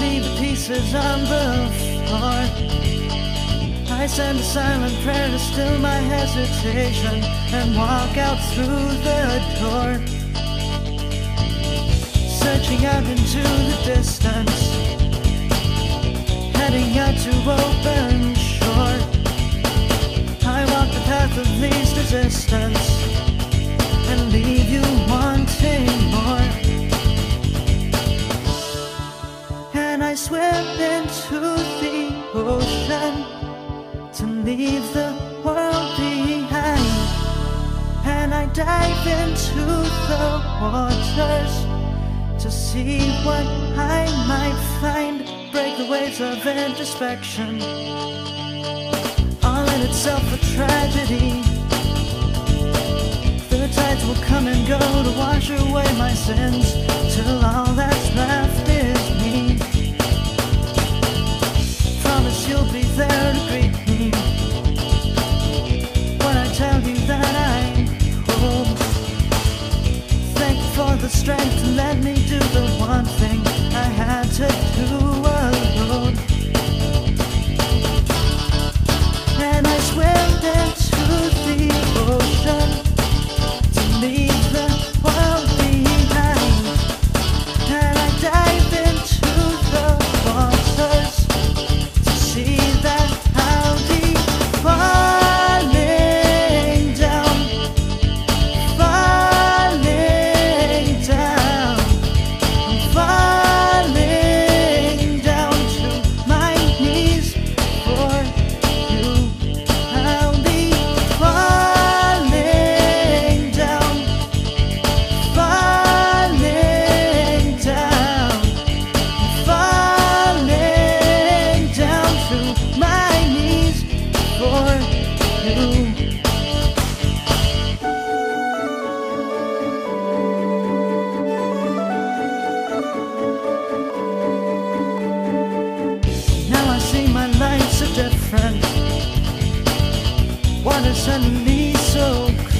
Leave the pieces on the floor. I send a silent prayer to still my hesitation and walk out through the door. Searching out into the distance, heading out to open to leave the world behind. And I dive into the waters to see what I might find. Break the waves of introspection. All in itself a tragedy. The tides will come and go to wash away my sins the strength. To let me do the one thing 我的生命里。